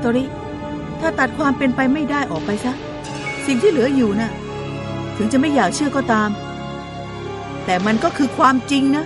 โตริ ถ้าตัดความเป็นไปไม่ได้ออกไปซะ สิ่งที่เหลืออยู่น่ะ ถึงจะไม่อยากเชื่อก็ตาม แต่มันก็คือความจริงนะ